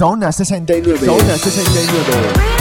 Zona 69. Zona 69.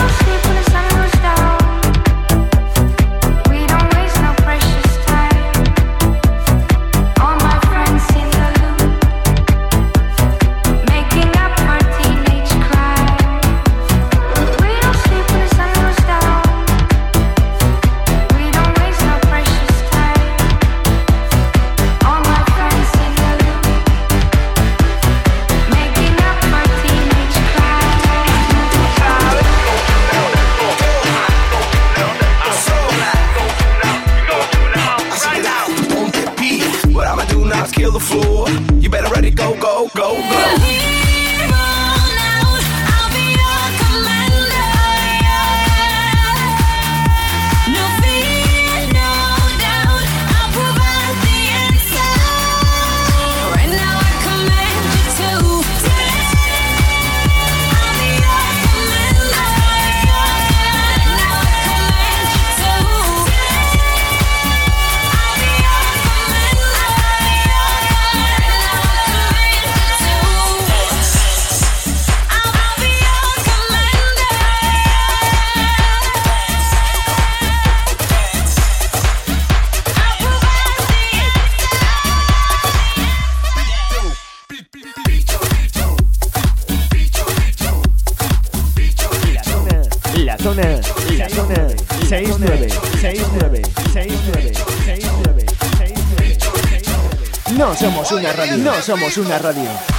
Somos una radio.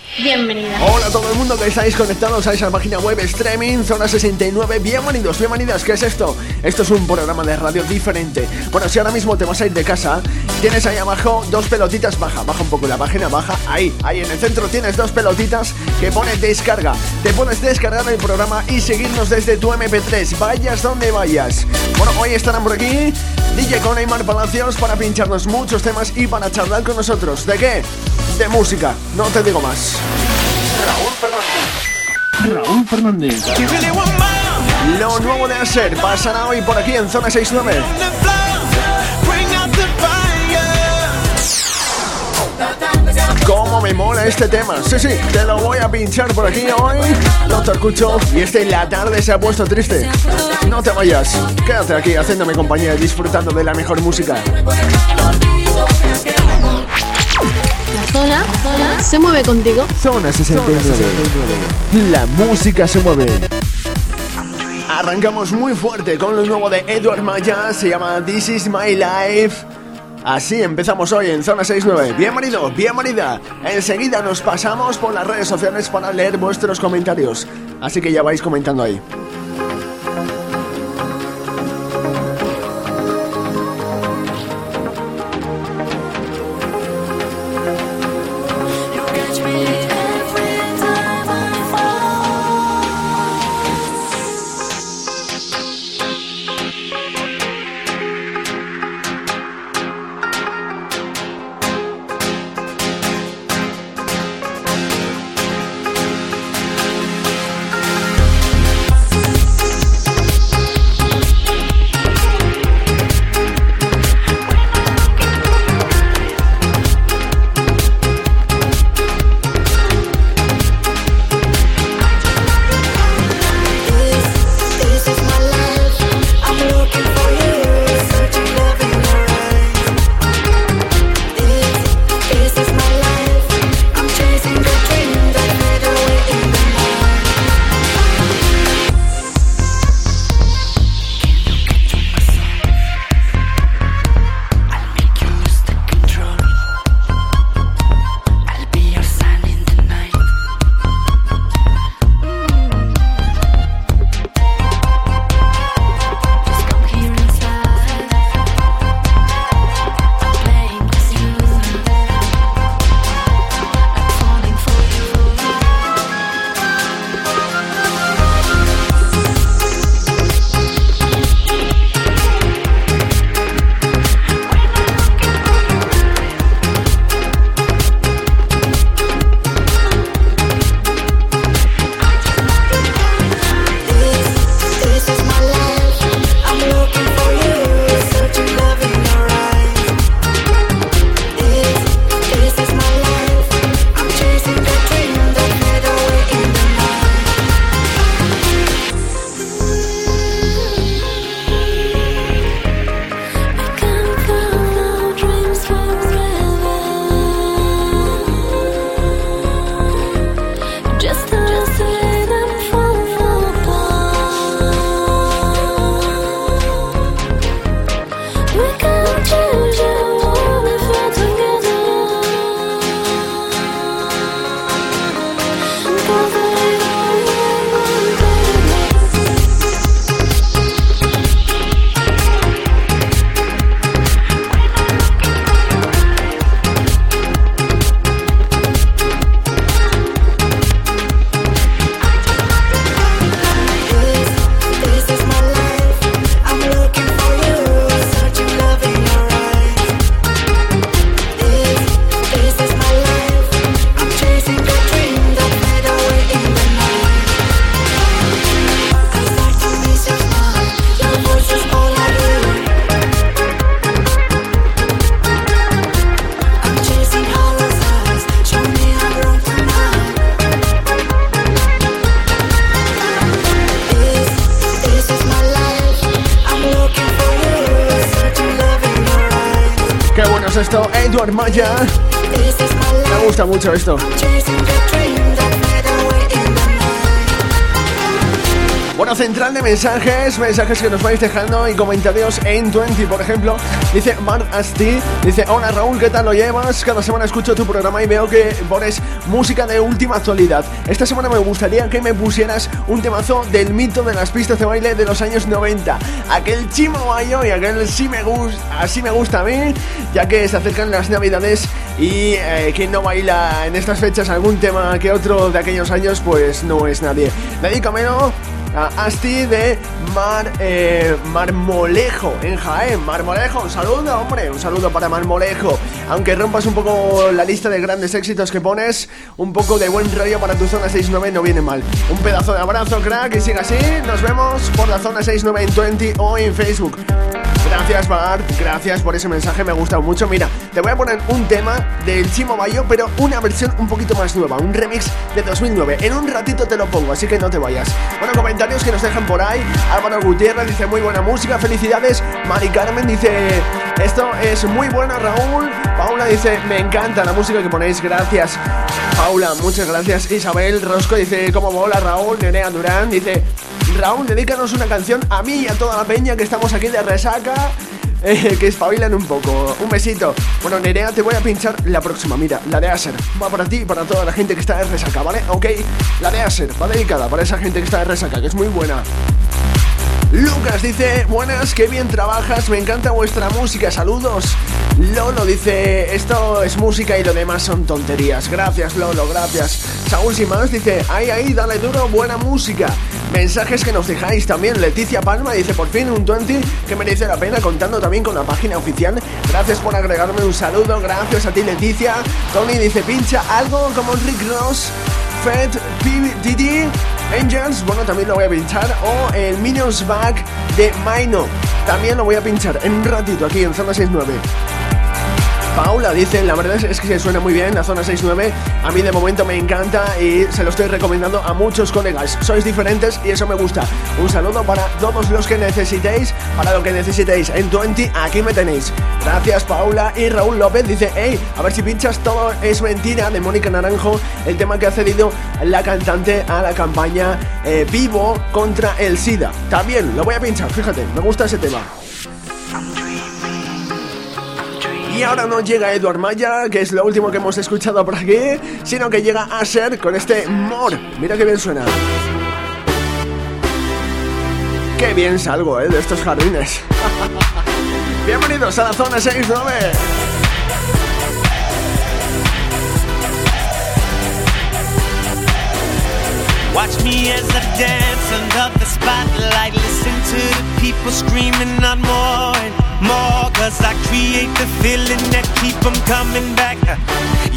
Bienvenida. Hola a todo el mundo que estáis conectados a esa página web streaming Zona 69. Bienvenidos, bienvenidas. ¿Qué es esto? Esto es un programa de radio diferente. Bueno, si ahora mismo te vas a ir de casa, tienes ahí abajo dos pelotitas. Baja, baja un poco la página, baja. Ahí, ahí en el centro tienes dos pelotitas que pone descarga. Te puedes descargar el programa y seguirnos desde tu MP3. Vayas donde vayas. Bueno, hoy estarán por aquí DJ con Neymar Palacios para pincharnos muchos temas y para charlar con nosotros. ¿De qué? De música. No te digo más. Raúl Fernández. Raúl Fernández. Lo nuevo de Aser pasará hoy por aquí en Zona 69. ¿Cómo me mola este tema? Sí, sí, te lo voy a pinchar por aquí hoy. No te escucho y este la tarde se ha puesto triste. No te vayas, quédate aquí haciéndome compañía y disfrutando de la mejor música. La zona, zona se mueve contigo. Zona 69. La música se mueve. Arrancamos muy fuerte con lo nuevo de Edward Maya, se llama This Is My Life. Así empezamos hoy en Zona 69. Bienvenido, bienvenida. Enseguida nos pasamos por las redes sociales para leer vuestros comentarios. Así que ya vais comentando ahí. Mensajes, mensajes que nos vais dejando y comentarios en 20, por ejemplo. Dice Mar Asti, dice, hola Raúl, ¿qué tal lo llevas? Cada semana escucho tu programa y veo que pones música de última actualidad. Esta semana me gustaría que me pusieras un temazo del mito de las pistas de baile de los años 90. Aquel chimo y aquel sí me gusta, así me gusta a mí, ya que se acercan las navidades y eh, quien no baila en estas fechas algún tema que otro de aquellos años, pues no es nadie. Dedícamelo a Asti de Mar, eh, Marmolejo en Jaén. Marmolejo, un saludo, hombre, un saludo para Marmolejo. Aunque rompas un poco la lista de grandes éxitos que pones, un poco de buen rollo para tu zona 69 no viene mal. Un pedazo de abrazo, crack, y siga así. Nos vemos por la zona 69 en 20 o en Facebook. Gracias, Bart. Gracias por ese mensaje, me ha gustado mucho. Mira, te voy a poner un tema del Chimo Bayo, pero una versión un poquito más nueva, un remix de 2009. En un ratito te lo pongo, así que no te vayas. Bueno, comentarios que nos dejan por ahí. Álvaro Gutiérrez dice muy buena música, felicidades. Mari Carmen dice esto es muy bueno, Raúl. Paula dice me encanta la música que ponéis, gracias. Paula, muchas gracias. Isabel Rosco dice cómo mola Raúl. Nerea Durán dice Raúl, dedícanos una canción a mí y a toda la peña que estamos aquí de resaca. Eh, que espabilan un poco. Un besito. Bueno, Nerea, te voy a pinchar la próxima. Mira, la de Aser. Va para ti y para toda la gente que está de resaca, ¿vale? Ok. La de Aser va dedicada para esa gente que está de resaca, que es muy buena. Lucas dice, buenas, qué bien trabajas, me encanta vuestra música, saludos. Lolo dice, esto es música y lo demás son tonterías. Gracias Lolo, gracias. Saúl Simás dice, ahí, ahí, dale duro, buena música. Mensajes que nos dejáis también. Leticia Palma dice, por fin un 20 que merece la pena contando también con la página oficial. Gracias por agregarme un saludo, gracias a ti Leticia. Tony dice, pincha algo como Rick Ross. Fed, PDD, Angels, bueno, también lo voy a pinchar. O el Minions Back de Mino. También lo voy a pinchar en un ratito aquí en Zona 69. Paula dice, la verdad es que se suena muy bien la zona 69, a mí de momento me encanta y se lo estoy recomendando a muchos colegas. Sois diferentes y eso me gusta. Un saludo para todos los que necesitéis, para lo que necesitéis en 20, aquí me tenéis. Gracias Paula y Raúl López dice, hey, a ver si pinchas todo es mentira de Mónica Naranjo, el tema que ha cedido la cantante a la campaña eh, Vivo contra el SIDA. También lo voy a pinchar, fíjate, me gusta ese tema. Y ahora no llega Edward Maya, que es lo último que hemos escuchado por aquí, sino que llega Asher con este More. Mira qué bien suena. Qué bien salgo, ¿eh? De estos jardines. Bienvenidos a la zona 69. Watch me as I dance under the spotlight. Listen to the people screaming more more. Cause I create the feeling that keep them coming back.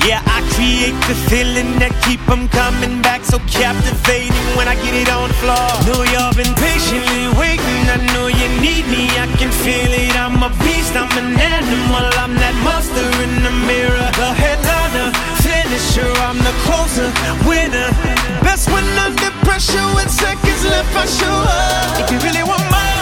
Yeah, I create the feeling that keep them coming back. So captivating when I get it on the floor. Know y'all been patiently waiting. I know you need me. I can feel it. I'm a beast. I'm an animal. I'm that monster in the mirror. The headliner, finisher. I'm the closer, winner. Best when under pressure with seconds left. I show up. If you really want more,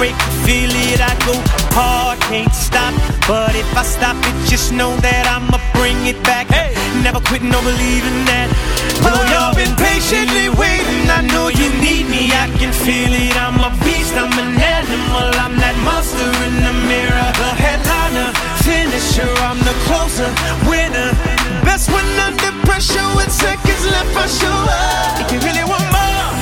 break feel it. I go hard, can't stop. But if I stop it, just know that I'ma bring it back. Hey. Never quit, no believing that. Know y'all been patiently waiting. I know you need me, I can feel it. I'm a beast, I'm an animal. I'm that monster in the mirror. The headliner, finisher, I'm the closer, winner. Best when under pressure with seconds left, I show up. If you really want more,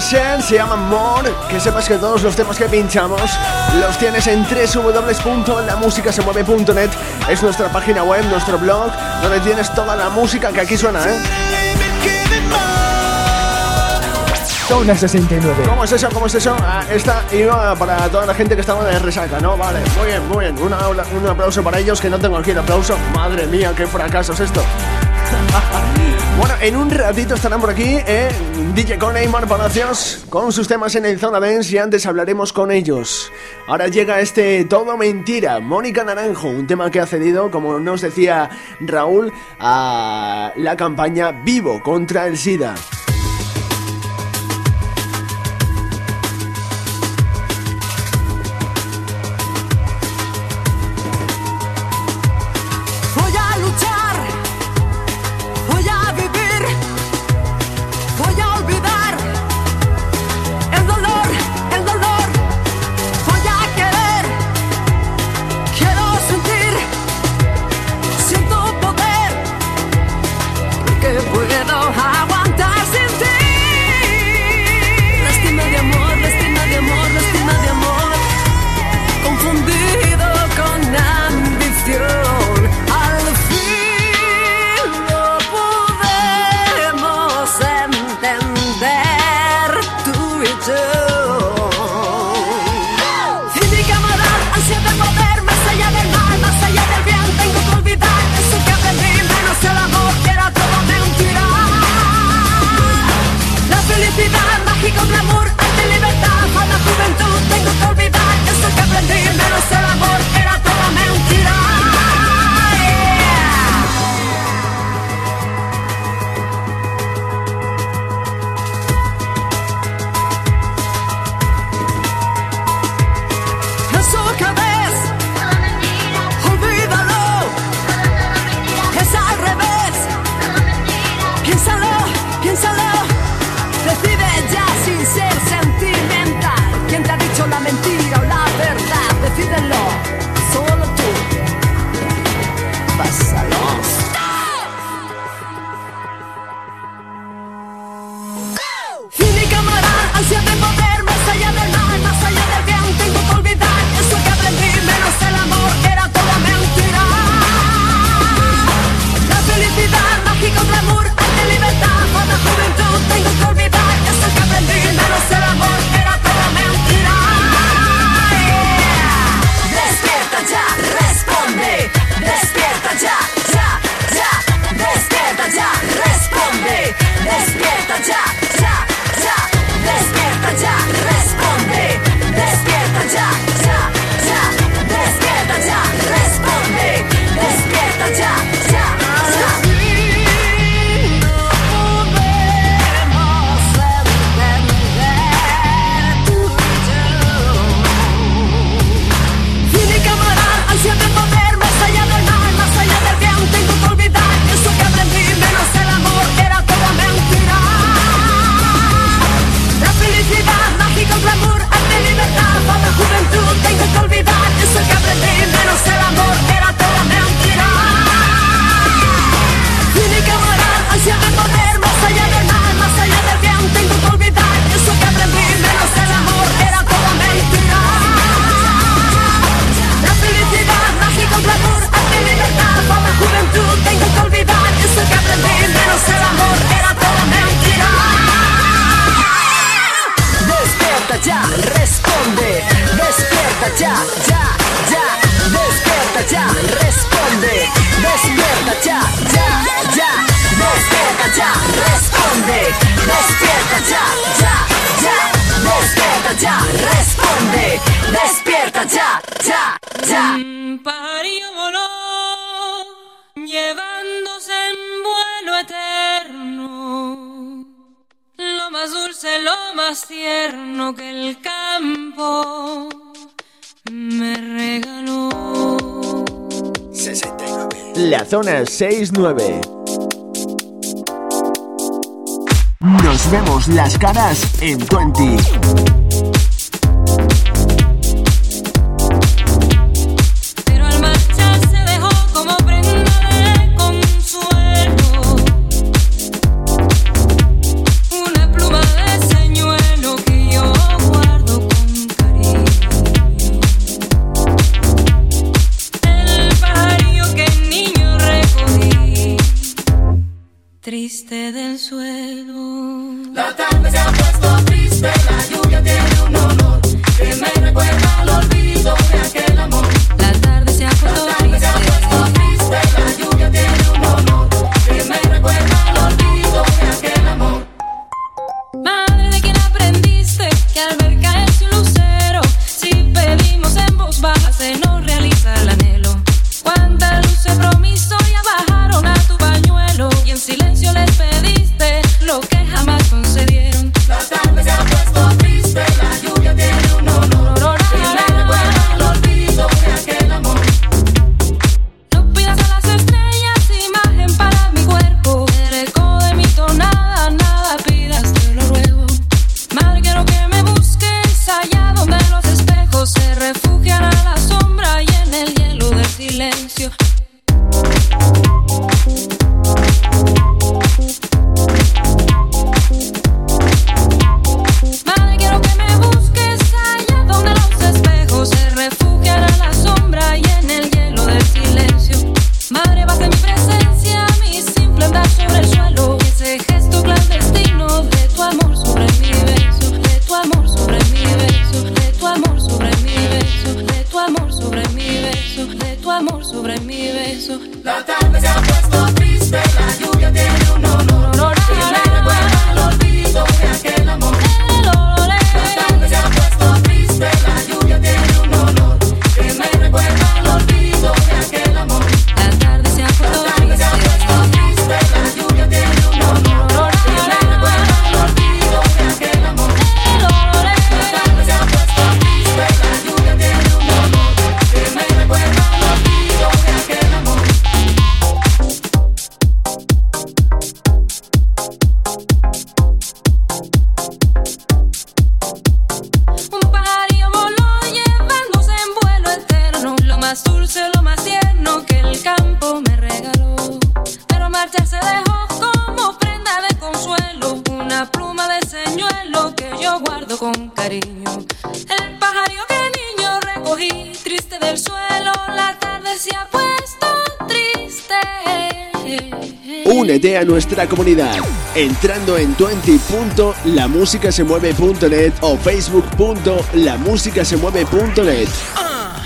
se llama More. Que sepas que todos los temas que pinchamos los tienes en www.lamusicasemueve.net. Es nuestra página web, nuestro blog, donde tienes toda la música que aquí suena, ¿eh? Zona 69. ¿Cómo es eso? ¿Cómo es eso? Ah, esta iba para toda la gente que estaba de resaca, ¿no? Vale, muy bien, muy bien. un aplauso para ellos, que no tengo aquí el aplauso. Madre mía, qué fracaso es esto. en un ratito estarán por aquí eh, DJ con Neymar Palacios con sus temas en el Zona Dance y antes hablaremos con ellos. Ahora llega este Todo Mentira, Mónica Naranjo, un tema que ha cedido, como nos decía Raúl, a la campaña Vivo contra el SIDA. ya, ya, ya. Despierta ya, responde. Despierta ya, ya, ya. Despierta ya, responde. Despierta ya, ya, ya. Despierta ya, responde. Despierta ya, ya, ya. Mm, Pariolo, llevándose en vuelo eterno. Lo más dulce, lo más tierno que el campo zona 69. Nos vemos las caras en 20. te nuestra comunidad entrando en 20.lamusicasemueve.net o facebook.lamusicasemueve.net.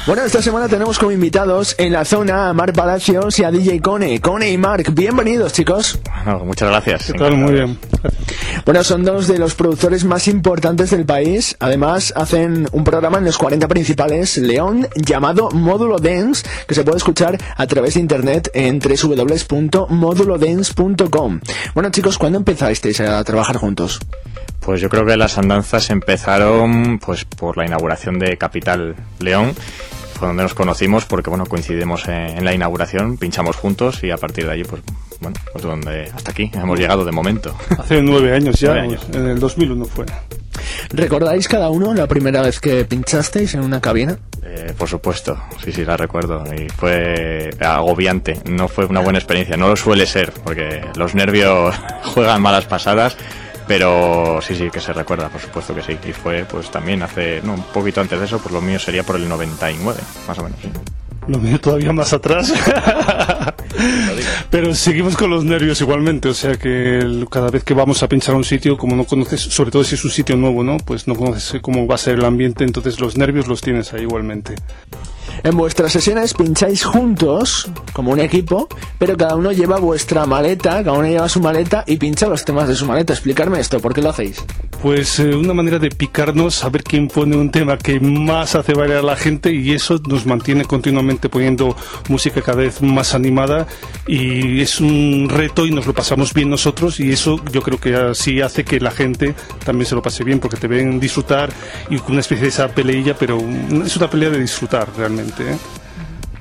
Bueno, esta semana tenemos como invitados en la zona a Mark Palacios y a DJ Cone. Cone y Mark, bienvenidos chicos. muchas gracias. Muy bien. Bueno, son dos de los productores más importantes del país. Además, hacen un programa en los 40 principales León llamado Módulo Dance, que se puede escuchar a través de internet en www.modulodance.com. Bueno, chicos, ¿cuándo empezasteis a trabajar juntos? Pues yo creo que las andanzas empezaron pues por la inauguración de Capital León fue donde nos conocimos porque bueno coincidimos en, la inauguración pinchamos juntos y a partir de allí pues bueno pues donde hasta aquí hemos llegado de momento hace nueve años ya en el 2001 fue ¿Recordáis cada uno la primera vez que pinchasteis en una cabina? Eh, por supuesto, sí, sí, la recuerdo. Y fue agobiante, no fue una buena experiencia. No lo suele ser, porque los nervios juegan malas pasadas pero sí, sí, que se recuerda, por supuesto que sí. Y fue pues también hace, no, un poquito antes de eso, pues lo mío sería por el 99, más o menos, sí. Lo mío todavía más atrás. Pero seguimos con los nervios igualmente, o sea que cada vez que vamos a pinchar un sitio, como no conoces, sobre todo si es un sitio nuevo, ¿no? Pues no conoces cómo va a ser el ambiente, entonces los nervios los tienes ahí igualmente. En vuestras sesiones pincháis juntos, como un equipo, pero cada uno lleva vuestra maleta, cada uno lleva su maleta y pincha los temas de su maleta. Explicarme esto, ¿por qué lo hacéis? Pues eh, una manera de picarnos, a ver quién pone un tema que más hace bailar a la gente y eso nos mantiene continuamente poniendo música cada vez más animada y es un reto y nos lo pasamos bien nosotros y eso yo creo que así hace que la gente también se lo pase bien porque te ven disfrutar y una especie de esa peleilla, pero es una pelea de disfrutar realmente. ¿Eh?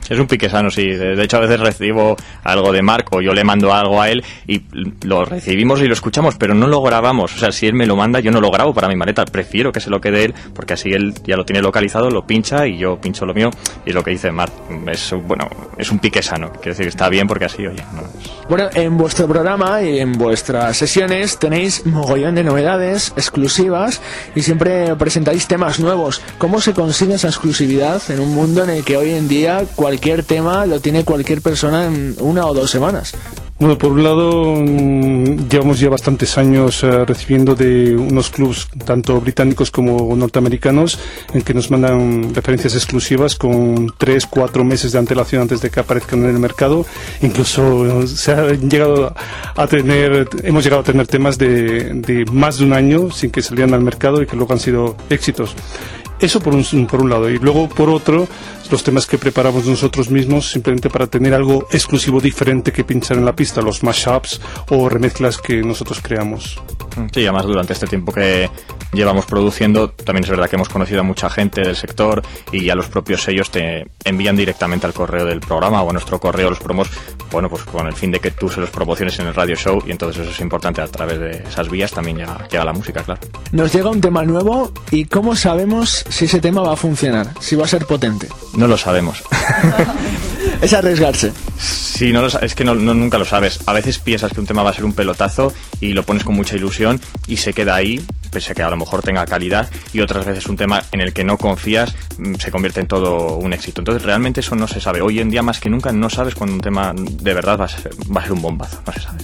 Es un pique sano, sí. De hecho, a veces recibo algo de Marco, yo le mando algo a él y lo recibimos y lo escuchamos, pero no lo grabamos. O sea, si él me lo manda, yo no lo grabo para mi maleta. Prefiero que se lo quede él, porque así él ya lo tiene localizado, lo pincha y yo pincho lo mío. Y lo que dice Marc es, bueno, es un pique sano. Quiero decir, está bien porque así, oye. Bueno, en vuestro programa y en vuestras sesiones tenéis mogollón de novedades exclusivas y siempre presentáis temas nuevos. ¿Cómo se consigue esa exclusividad en un mundo en el que hoy en día cualquier tema lo tiene cualquier persona en una o dos semanas? Bueno, por un lado, mm, llevamos ya bastantes años eh, recibiendo de unos clubs, tanto británicos como norteamericanos, en que nos mandan referencias exclusivas con tres, cuatro meses de antelación antes de que aparezcan en el mercado. Incluso eh, se ha llegado a tener, hemos llegado a tener temas de, de más de un año sin que salieran al mercado y que luego han sido éxitos. Eso por un, por un lado. Y luego, por otro, los temas que preparamos nosotros mismos simplemente para tener algo exclusivo diferente que pinchar en la pista, los mashups o remezclas que nosotros creamos. Sí, además durante este tiempo que llevamos produciendo, también es verdad que hemos conocido a mucha gente del sector y a los propios sellos te envían directamente al correo del programa o a nuestro correo los promos, bueno, pues con el fin de que tú se los promociones en el radio show y entonces eso es importante a través de esas vías también llega, llega la música, claro. Nos llega un tema nuevo y ¿cómo sabemos si ese tema va a funcionar? Si va a ser potente. No lo sabemos. es arriesgarse. Sí, no lo, es que no, nunca lo sabes. A veces piensas que un tema va a ser un pelotazo y lo pones con mucha ilusión y se queda ahí, pese a que a lo mejor tenga calidad, y otras veces un tema en el que no confías mm, se convierte en todo un éxito. Entonces realmente eso no se sabe. Hoy en día más que nunca no sabes cuando un tema de verdad va a ser, va a ser un bombazo, no se sabe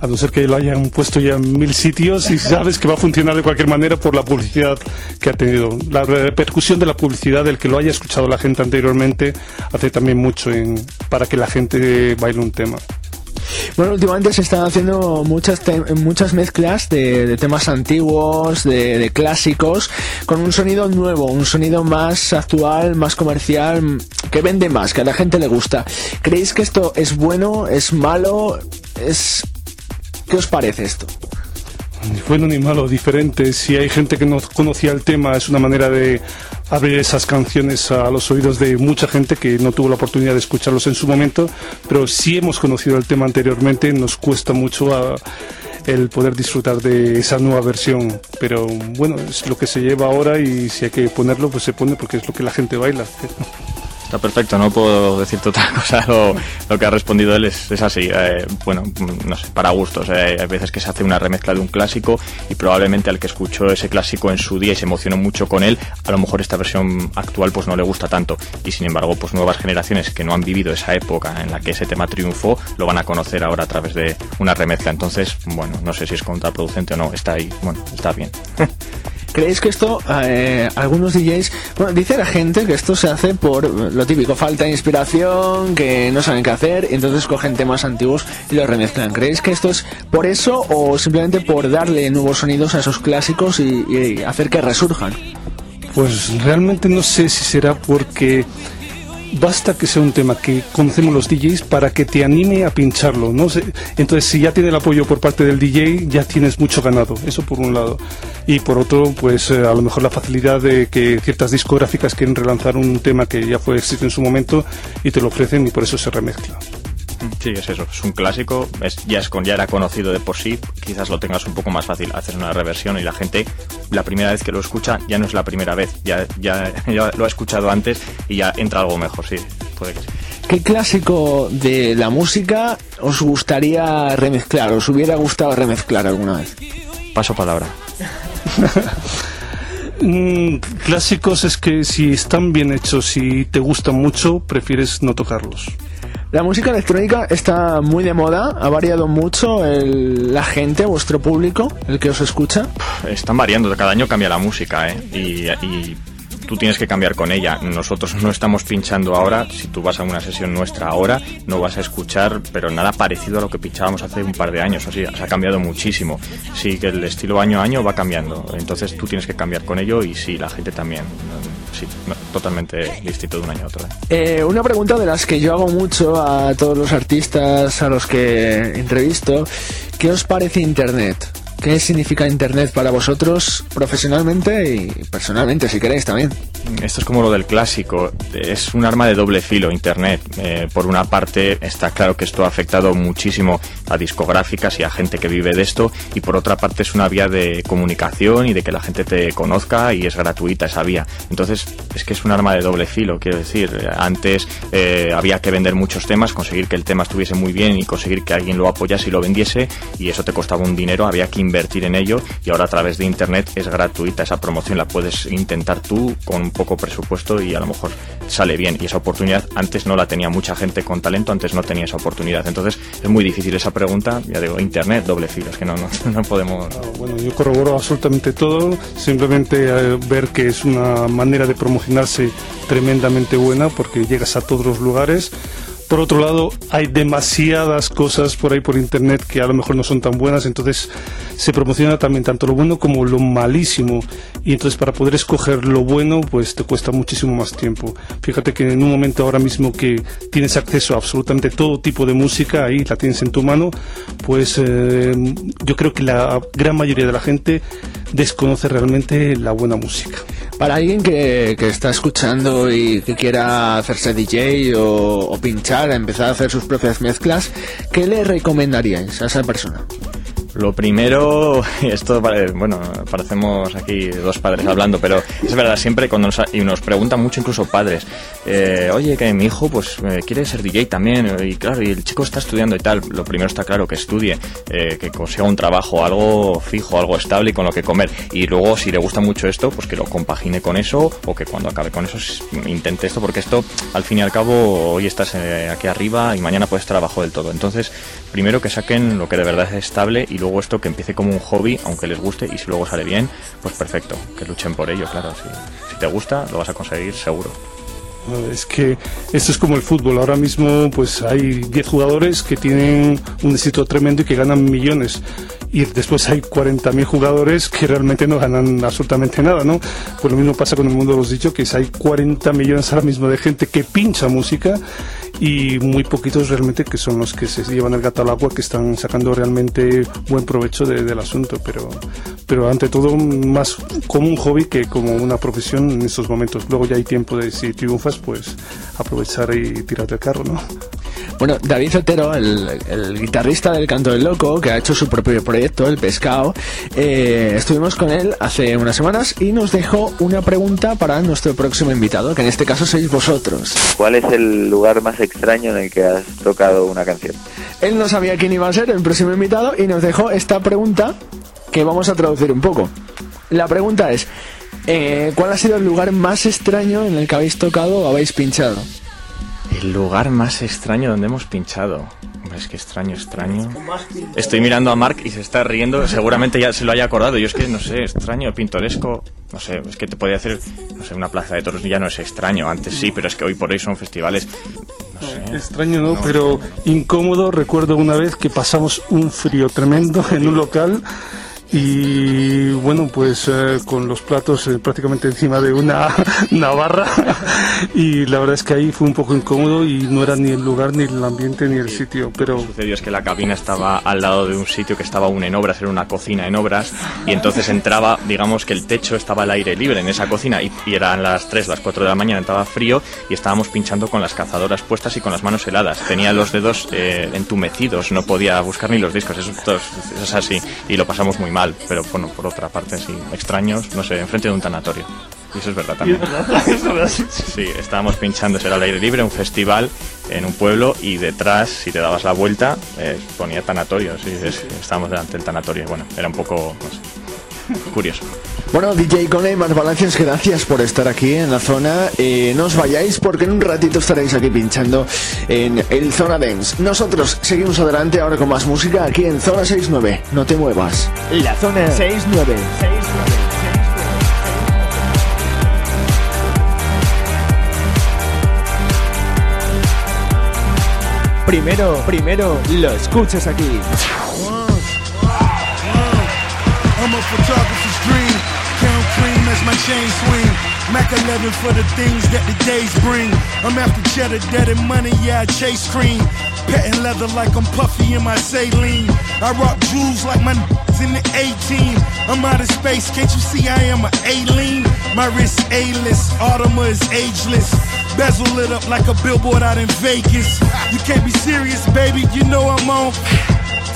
a no ser que lo hayan puesto ya en mil sitios y sabes que va a funcionar de cualquier manera por la publicidad que ha tenido. La repercusión de la publicidad, del que lo haya escuchado la gente anteriormente, hace también mucho en, para que la gente baile un tema. Bueno, últimamente se están haciendo muchas, muchas mezclas de, temas antiguos, de, de, clásicos, con un sonido nuevo, un sonido más actual, más comercial, que vende más, que a la gente le gusta. ¿Creéis que esto es bueno, es malo, es ¿Qué os parece esto? Bueno ni malo, diferente. Si hay gente que no conocía el tema, es una manera de abrir esas canciones a los oídos de mucha gente que no tuvo la oportunidad de escucharlos en su momento, pero si hemos conocido el tema anteriormente, nos cuesta mucho a, el poder disfrutar de esa nueva versión. Pero bueno, es lo que se lleva ahora y si hay que ponerlo, pues se pone porque es lo que la gente baila. Está perfecto, no puedo decirte otra cosa. Lo, que ha respondido él es, así. Eh, bueno, no sé, para gustos. Eh, hay veces que se hace una remezcla de un clásico y probablemente al que escuchó ese clásico en su día y se emocionó mucho con él, a lo mejor esta versión actual pues no le gusta tanto. Y sin embargo, pues nuevas generaciones que no han vivido esa época en la que ese tema triunfó, lo van a conocer ahora a través de una remezcla. Entonces, bueno, no sé si es contraproducente o no. Está ahí, bueno, está bien. ¿Creéis que esto, eh, algunos DJs, bueno, dice la gente que esto se hace por lo típico, falta de inspiración, que no saben qué hacer, y entonces cogen temas antiguos y los remezclan. ¿Creéis que esto es por eso o simplemente por darle nuevos sonidos a esos clásicos y, y hacer que resurjan? Pues realmente no sé si será porque basta que sea un tema que conocemos los DJs para que te anime a pincharlo, ¿no? Entonces, si ya tiene el apoyo por parte del DJ, ya tienes mucho ganado, eso por un lado. Y por otro, pues eh, a lo mejor la facilidad de que ciertas discográficas quieren relanzar un tema que ya fue éxito en su momento y te lo ofrecen y por eso se remezcla. Sí, es eso, es un clásico, es, ya, es con, ya era conocido de por sí, quizás lo tengas un poco más fácil, hacer una reversión y la gente, la primera vez que lo escucha, ya no es la primera vez, ya, ya, lo ha escuchado antes y ya entra algo mejor, sí, puede que sí. ¿Qué clásico de la música os gustaría remezclar, os hubiera gustado remezclar alguna vez? Paso palabra. Mm, clásicos es que si están bien hechos y te gustan mucho, prefieres no tocarlos. La música electrónica está muy de moda, ha variado mucho la gente, vuestro público, el que os escucha. Están variando, cada año cambia la música, ¿eh? y tú tienes que cambiar con ella. Nosotros no estamos pinchando ahora. Si tú vas a una sesión nuestra ahora, no vas a escuchar, pero nada parecido a lo que pinchábamos hace un par de años. Así, se ha cambiado muchísimo. Sí, que el estilo año a año va cambiando. Entonces tú tienes que cambiar con ello y sí, la gente también. Sí, totalmente distinto de un año a otro. ¿eh? Eh, una pregunta de las que yo hago mucho a todos los artistas a los que entrevisto. ¿Qué os parece Internet? ¿Qué significa Internet para vosotros profesionalmente y personalmente, si queréis también? Esto es como lo del clásico, es un arma de doble filo, Internet. Eh, por una parte, está claro que esto ha afectado muchísimo a discográficas y a gente que vive de esto, y por otra parte es una vía de comunicación y de que la gente te conozca y es gratuita esa vía. Entonces, es que es un arma de doble filo, quiero decir. Antes eh, había que vender muchos temas, conseguir que el tema estuviese muy bien y conseguir que alguien lo apoyase y lo vendiese, y eso te costaba un dinero, había que invertir en ello y ahora a través de internet es gratuita esa promoción, la puedes intentar tú con un poco presupuesto y a lo mejor sale bien. Y esa oportunidad antes no la tenía mucha gente con talento, antes no tenía esa oportunidad. Entonces es muy difícil esa pregunta, ya digo, internet, doble filo, es que no, no, no podemos... Ah, bueno, yo corroboro absolutamente todo, simplemente eh, ver que es una manera de promocionarse tremendamente buena porque llegas a todos los lugares por otro lado, hay demasiadas cosas por ahí por internet que a lo mejor no son tan buenas, entonces se promociona también tanto lo bueno como lo malísimo. Y entonces para poder escoger lo bueno, pues te cuesta muchísimo más tiempo. Fíjate que en un momento ahora mismo que tienes acceso a absolutamente todo tipo de música, ahí la tienes en tu mano, pues eh, yo creo que la gran mayoría de la gente desconoce realmente la buena música. Para alguien que, que está escuchando y que quiera hacerse DJ o, o pinchar, empezar a hacer sus propias mezclas, ¿qué le recomendaríais a esa persona? Lo primero, esto bueno, parecemos aquí dos padres hablando, pero es verdad, siempre cuando nos, y nos preguntan mucho incluso padres, eh, oye, que mi hijo pues eh, quiere ser DJ también, y claro, y el chico está estudiando y tal, lo primero está claro que estudie, eh, que consiga un trabajo, algo fijo, algo estable y con lo que comer, y luego si le gusta mucho esto, pues que lo compagine con eso, o que cuando acabe con eso intente esto, porque esto, al fin y al cabo, hoy estás aquí arriba y mañana puedes estar abajo del todo. Entonces, primero que saquen lo que de verdad es estable y luego esto que empiece como un hobby, aunque les guste, y si luego sale bien, pues perfecto, que luchen por ello, claro. Si, si te gusta, lo vas a conseguir seguro. Es que esto es como el fútbol. Ahora mismo pues hay 10 jugadores que tienen un éxito tremendo y que ganan millones. Y después hay 40.000 jugadores que realmente no ganan absolutamente nada, ¿no? Pues lo mismo pasa con el mundo de los dichos, que hay 40 millones ahora mismo de gente que pincha música y muy poquitos realmente que son los que se llevan el gato al agua, que están sacando realmente buen provecho del asunto, pero, pero ante todo más como un hobby que como una profesión en estos momentos. Luego ya hay tiempo de si triunfas, pues aprovechar y tirarte el carro, ¿no? Bueno, David Otero, el, guitarrista del Canto del Loco, que ha hecho su propio proyecto, El Pescado, eh, estuvimos con él hace unas semanas y nos dejó una pregunta para nuestro próximo invitado, que en este caso sois vosotros. ¿Cuál es el lugar más extraño en el que has tocado una canción? Él no sabía quién iba a ser el próximo invitado y nos dejó esta pregunta que vamos a traducir un poco. La pregunta es, eh, ¿cuál ha sido el lugar más extraño en el que habéis tocado o habéis pinchado? El lugar más extraño donde hemos pinchado. Es que extraño, extraño. Estoy mirando a Mark y se está riendo. Seguramente ya se lo haya acordado. Yo es que no sé, extraño, pintoresco. No sé, es que te podía hacer, no sé, una plaza de toros ya no es extraño. Antes sí, pero es que hoy por hoy son festivales. No sé. Extraño, ¿no? Pero incómodo. Recuerdo una vez que pasamos un frío tremendo en un local y bueno pues eh, con los platos eh, prácticamente encima de una navarra. Y la verdad es que ahí fue un poco incómodo y no era ni el lugar ni el ambiente ni el sitio pero lo que sucedió es que la cabina estaba al lado de un sitio que estaba aún en obras era una cocina en obras y entonces entraba digamos que el techo estaba al aire libre en esa cocina y, eran las 3 las 4 de la mañana entraba frío y estábamos pinchando con las cazadoras puestas y con las manos heladas. Tenía los dedos eh, entumecidos no podía buscar ni los discos eso, eso es así y lo pasamos muy mal mal, pero bueno, por otra parte, sí, extraños, no sé, enfrente de un tanatorio. Y eso es verdad también. Sí, estábamos pinchando, era al aire libre, un festival en un pueblo y detrás, si te dabas la vuelta, eh, ponía tanatorio, sí, estábamos delante del tanatorio. Bueno, era un poco, no sé, curioso. Bueno, DJ Cone y más Valencias, gracias por estar aquí en la zona. Eh, no os vayáis porque en un ratito estaréis aquí pinchando en el Zona Dance. Nosotros seguimos adelante ahora con más música aquí en Zona 69. No te muevas. La Zona 69. Primero, primero, lo escuchas aquí. My chain swing. Mac 11 for the things that the days bring. I'm after cheddar, dead and money, yeah, I chase cream. Petting leather like I'm puffy in my saline. I rock jewels like my in the 18. I'm out of space, can't you see I am an alien? My wrist A-list, Audema is ageless. Bezel lit up like a billboard out in Vegas. You can't be serious, baby, you know I'm on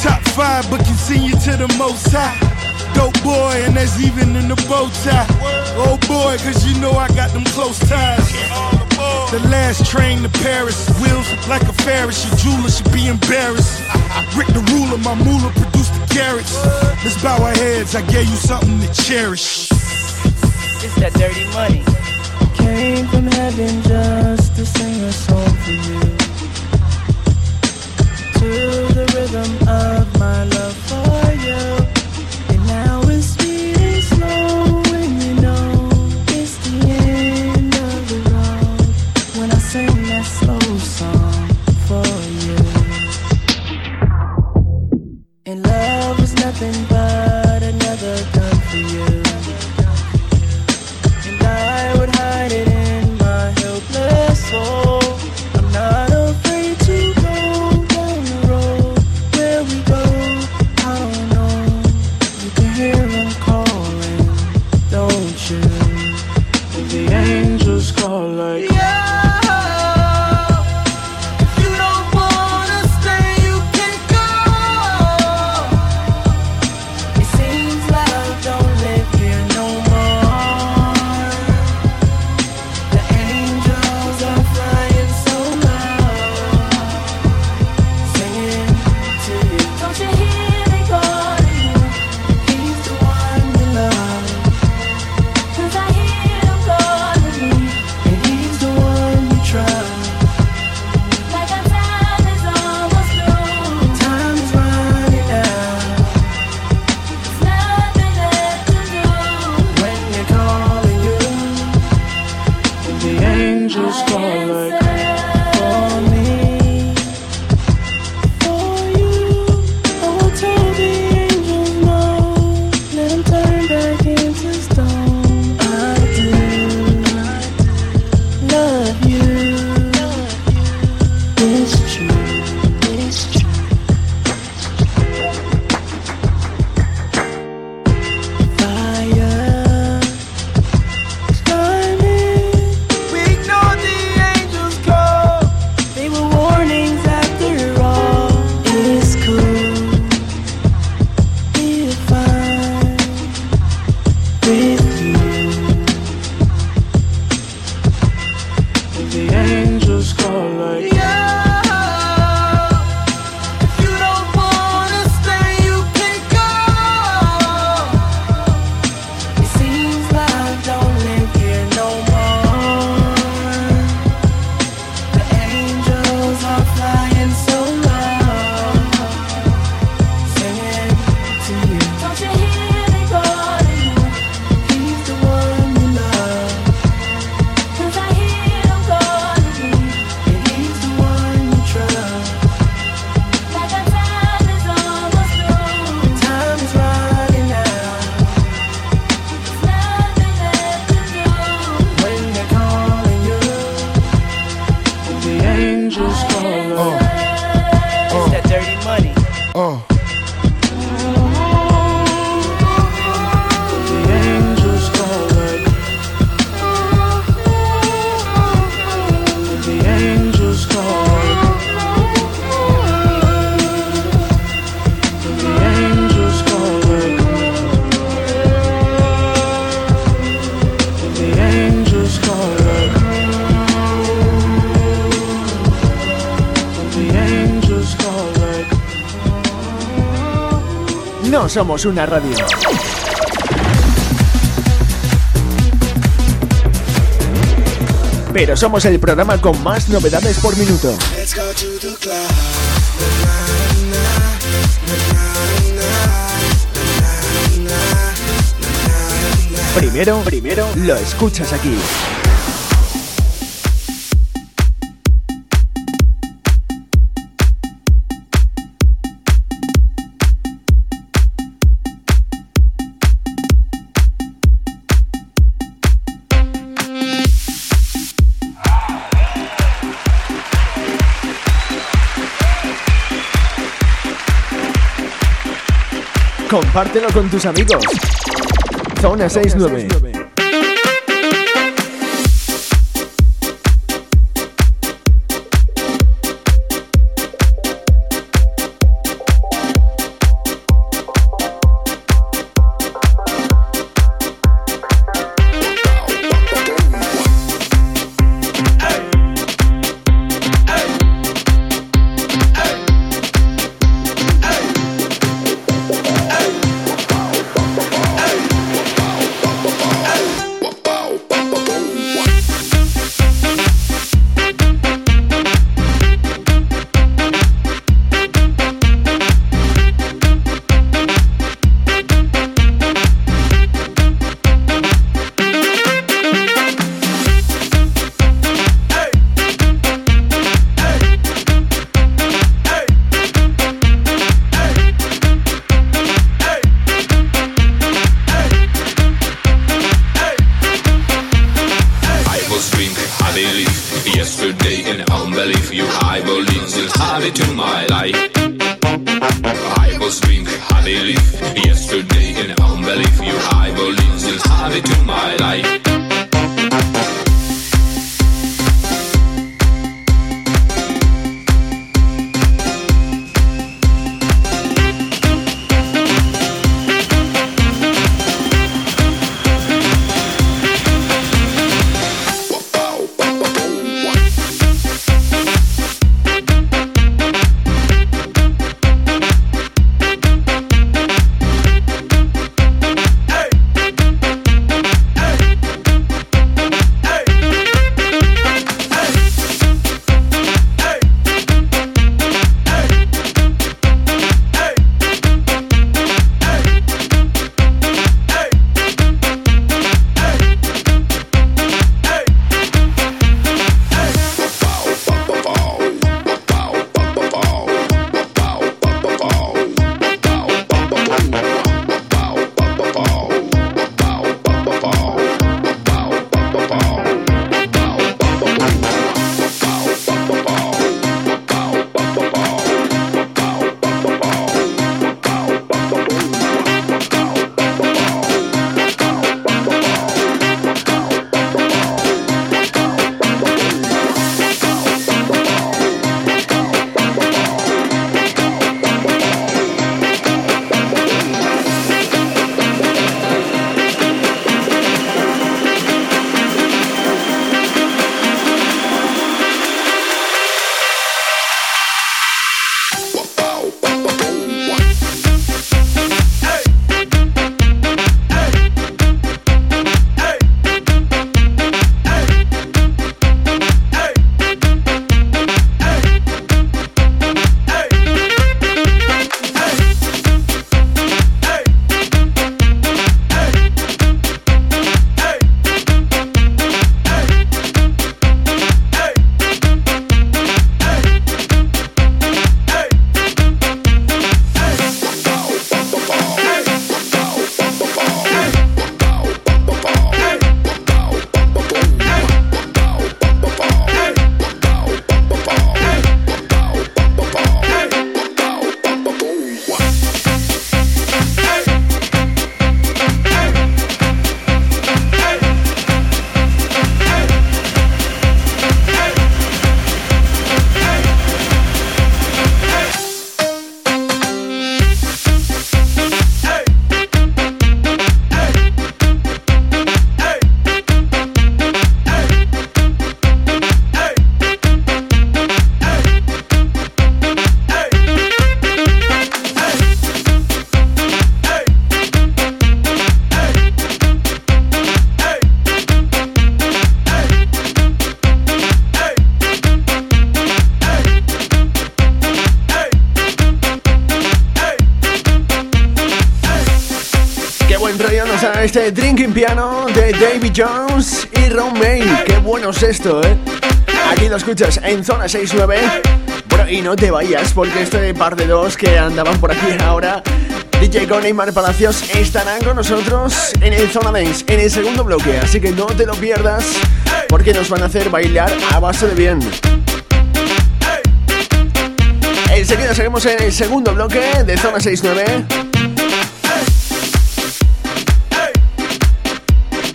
top five, but continue to the most high. Dope boy, and that's even in the bow tie. Oh boy, cause you know I got them close ties. The last train to Paris, wheels like a Ferris. Your jeweler should be embarrassed. Rick the ruler, my moolah produced the carrots. Let's bow our heads, I gave you something to cherish. It's that dirty money. Came from heaven just to sing a song for you. To the rhythm of my love for you. And love was nothing but another gun for you. And I would hide it in my helpless soul. somos una radio. Pero somos el programa con más novedades por minuto. Primero, primero, lo escuchas aquí. compártelo con tus amigos. Zona 69. Este Drinking Piano de David Jones y Ron May. Qué bueno es esto, ¿eh? Aquí lo escuchas en Zona 69. Bueno, y no te vayas porque este par de dos que andaban por aquí ahora, DJ Con Mar Palacios, estarán con nosotros en el Zona Dance, en el segundo bloque. Así que no te lo pierdas porque nos van a hacer bailar a base de bien. Enseguida seguimos en el segundo bloque de Zona 69.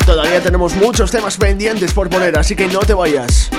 Todavía tenemos muchos temas pendientes por poner, así que no te vayas.